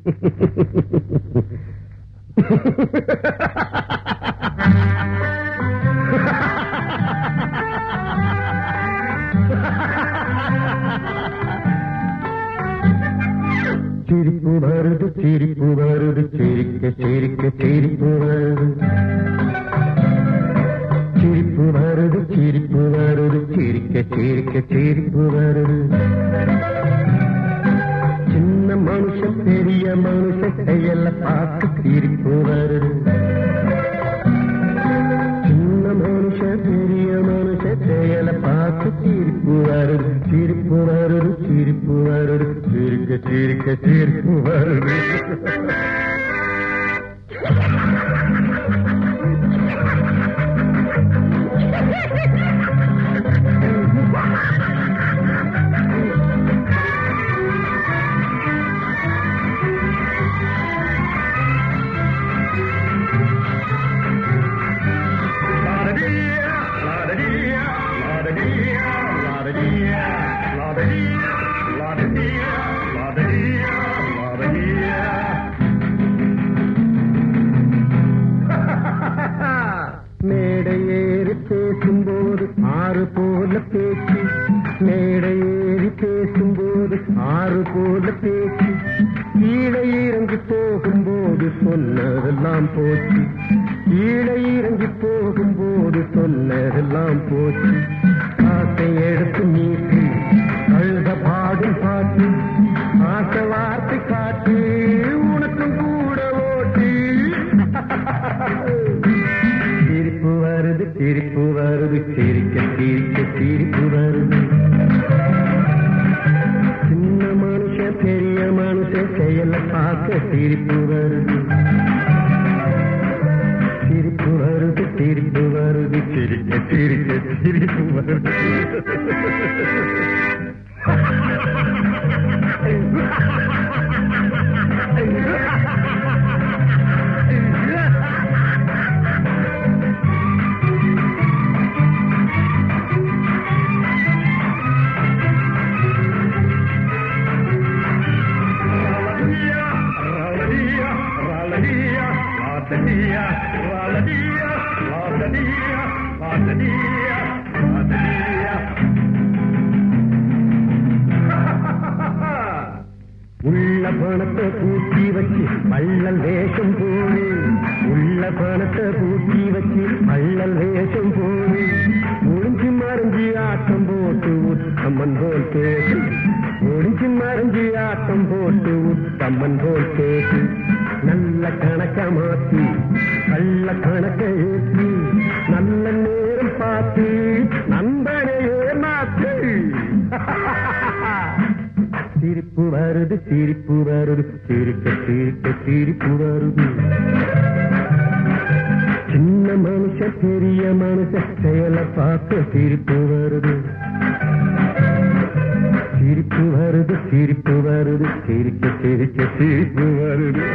சிரிப்பு வருது சிரிப்பு வருது சிரிக்க சிரிக்க சிரிப்பு வருது. சிரிப்பு வருது சிரிப்பு வருது சிரிக்க சிரிக்க சிரிப்பு வருது. மனுஷன் கையெல்ல பார்த்து சிரிப்பு வருது சின்ன மனுஷன் பெரிய மனுஷன் கையெல்ல பார்த்து சிரிப்பு வருது சிரிப்பு வருது சிரிப்பு வருது சிரிக்க சிரிக்க சிரிப்பு வருது மேடையேறி பேசும்போது ஆறு போல பேச்சு. மேடையேறி பேசும்போது ஆறு போல பேச்சு. கீழே இறங்கி போகும்போது சொன்னதெல்லாம் போச்சு. கீழே இறங்கி போகும்போது சொன்னதெல்லாம் போச்சு. காசை எடுத்து நீ சிரிப்பு வருது சின்ன மனுஷன் பெரிய மனுஷன் செயல பார்க்க சிரிப்பு வருது. சிரிப்பு வருது சிரிப்பு வருது சிரிக்க சிரிக்க சிரிப்பு வருது. உள்ள பணத்தை பூட்டி வச்சு மள்ளல் வேஷம் போடு. உள்ள பணத்தை பூட்டி வச்சு மள்ளல் வேஷம் போடு. முடிஞ்சு மறைஞ்சி ஆட்டம் போட்டு உத்தமன் போல் பேசு முடிஞ்சு மறைஞ்சி ஆட்டம் போட்டு உத்தமன் போல் பேசு நல்ல கணக்க மாத்தி நல்ல கணக்க ஏற்றி நல்ல நேரம் பார்த்து நண்பனையே மாத்து சிரிப்பு வருது சிரிப்பு வருது சிரிக்க சிரிக்க சிரிப்பு வருது. சின்ன மனுஷ பெரிய மனுஷ செயலை பார்த்து சிரிப்பு வருது. சிரிப்பு வருது சிரிப்பு வருது சிரிக்க சிரிக்க சிரிப்பு வருது.